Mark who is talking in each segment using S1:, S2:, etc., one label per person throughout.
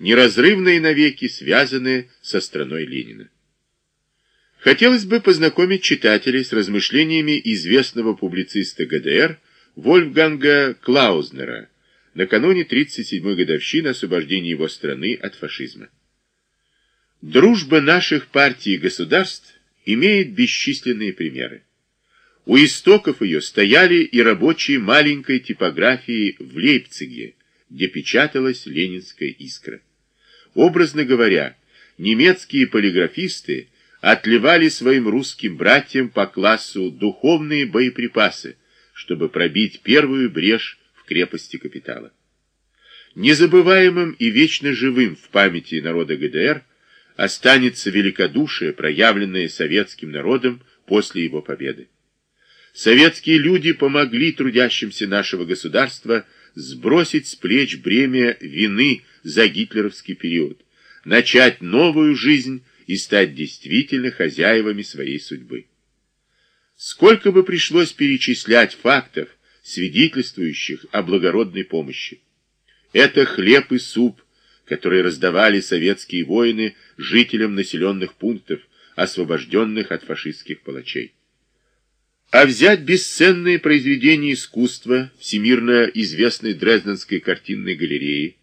S1: неразрывно и навеки связаны со страной Ленина. Хотелось бы познакомить читателей с размышлениями известного публициста ГДР Вольфганга Клаузнера накануне 37-й годовщины освобождения его страны от фашизма. Дружба наших партий и государств имеет бесчисленные примеры. У истоков ее стояли и рабочие маленькой типографии в Лейпциге, где печаталась ленинская искра. Образно говоря, немецкие полиграфисты отливали своим русским братьям по классу духовные боеприпасы, чтобы пробить первую брешь в крепости капитала. Незабываемым и вечно живым в памяти народа ГДР останется великодушие, проявленное советским народом после его победы. Советские люди помогли трудящимся нашего государства сбросить с плеч бремя вины за гитлеровский период, начать новую жизнь и стать действительно хозяевами своей судьбы. Сколько бы пришлось перечислять фактов, свидетельствующих о благородной помощи. Это хлеб и суп, которые раздавали советские воины жителям населенных пунктов, освобожденных от фашистских палачей. А взять бесценные произведения искусства всемирно известной Дрезденской картинной галереи,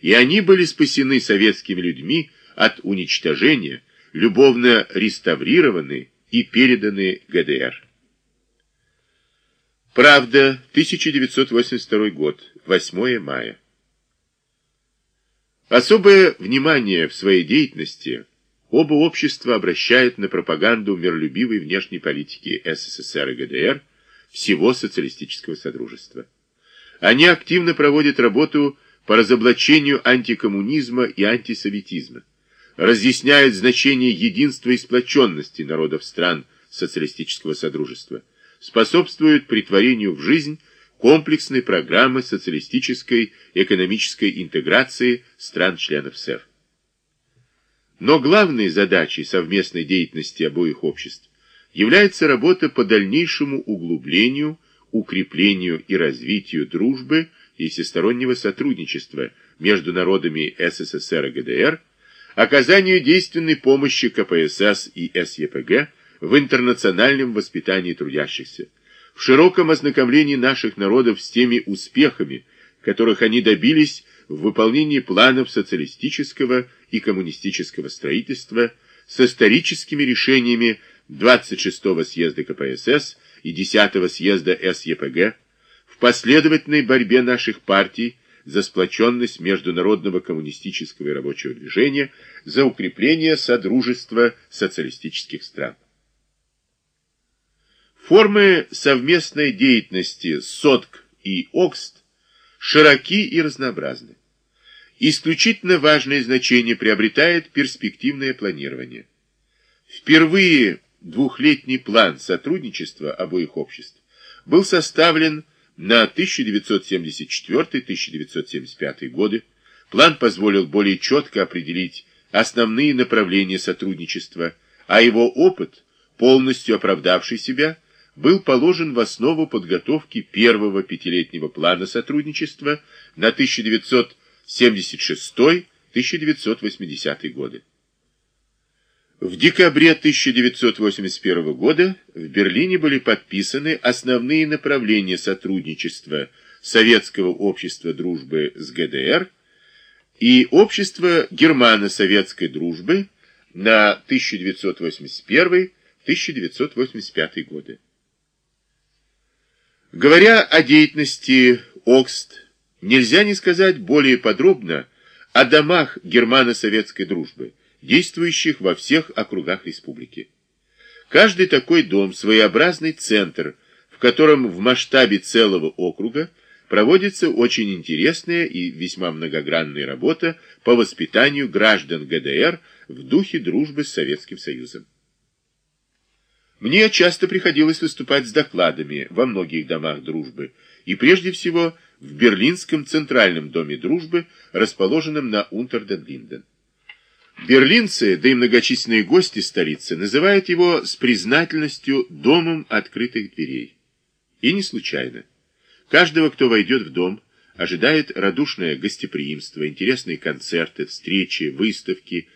S1: и они были спасены советскими людьми от уничтожения, любовно реставрированы и переданы ГДР. Правда, 1982 год, 8 мая. Особое внимание в своей деятельности оба общества обращают на пропаганду миролюбивой внешней политики СССР и ГДР всего социалистического содружества. Они активно проводят работу по разоблачению антикоммунизма и антисоветизма, разъясняют значение единства и сплоченности народов стран социалистического содружества, способствуют притворению в жизнь комплексной программы социалистической экономической интеграции стран-членов СЭФ. Но главной задачей совместной деятельности обоих обществ является работа по дальнейшему углублению, укреплению и развитию дружбы и всестороннего сотрудничества между народами СССР и ГДР, оказанию действенной помощи КПСС и СЕПГ в интернациональном воспитании трудящихся, в широком ознакомлении наших народов с теми успехами, которых они добились в выполнении планов социалистического и коммунистического строительства с историческими решениями 26-го съезда КПСС и 10-го съезда СЕПГ, в последовательной борьбе наших партий за сплоченность международного коммунистического и рабочего движения, за укрепление содружества социалистических стран. Формы совместной деятельности СОТК и ОКСТ широки и разнообразны. Исключительно важное значение приобретает перспективное планирование. Впервые двухлетний план сотрудничества обоих обществ был составлен на 1974-1975 годы. План позволил более четко определить основные направления сотрудничества, а его опыт, полностью оправдавший себя, был положен в основу подготовки первого пятилетнего плана сотрудничества на 1976-1980 годы. В декабре 1981 года в Берлине были подписаны основные направления сотрудничества Советского общества дружбы с ГДР и Общества германо-советской дружбы на 1981-1985 годы. Говоря о деятельности ОКСТ, нельзя не сказать более подробно о домах германо-советской дружбы, действующих во всех округах республики. Каждый такой дом – своеобразный центр, в котором в масштабе целого округа проводится очень интересная и весьма многогранная работа по воспитанию граждан ГДР в духе дружбы с Советским Союзом. Мне часто приходилось выступать с докладами во многих домах дружбы, и прежде всего в Берлинском Центральном доме дружбы, расположенном на Унтерден-Линден. Берлинцы, да и многочисленные гости столицы, называют его с признательностью «домом открытых дверей». И не случайно. Каждого, кто войдет в дом, ожидает радушное гостеприимство, интересные концерты, встречи, выставки,